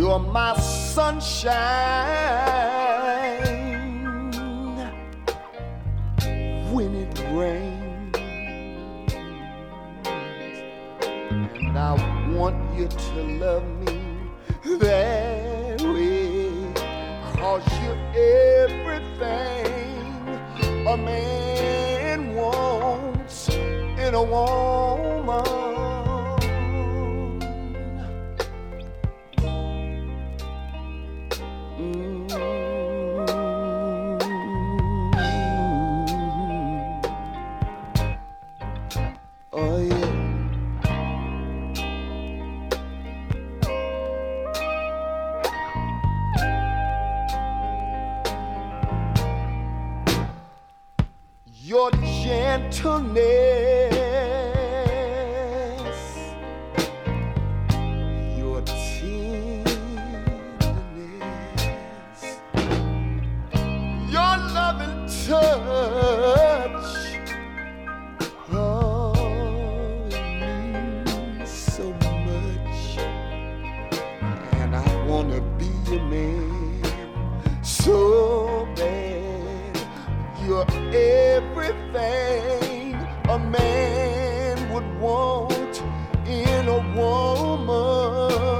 You're my sunshine when it rains, and I want you to love me that way. Cause you're everything a man wants in a woman. your gentleness. touch. Oh, it means so much. And I want to be man so bad. You're everything a man would want in a woman.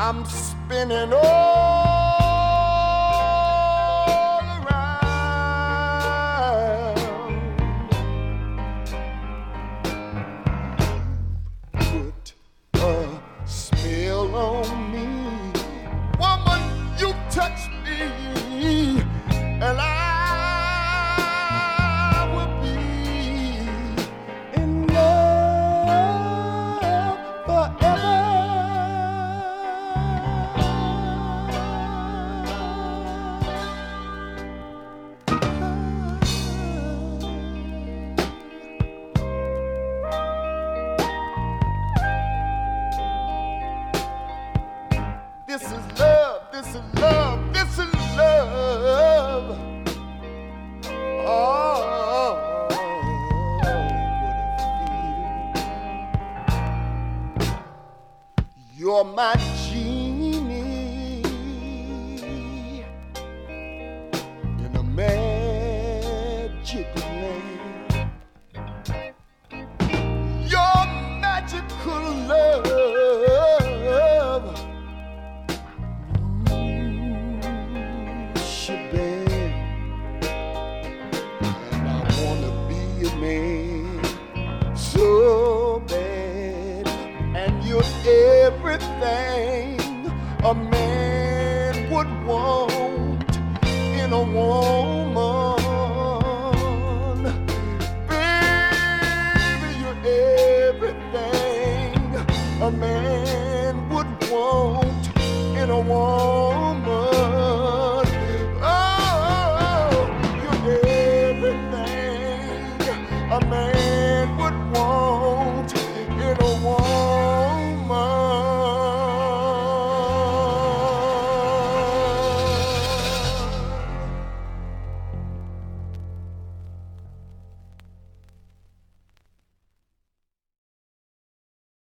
I'm spinning. Oh. You're my genius. every a man would want in a woman. Baby, you're everything a man.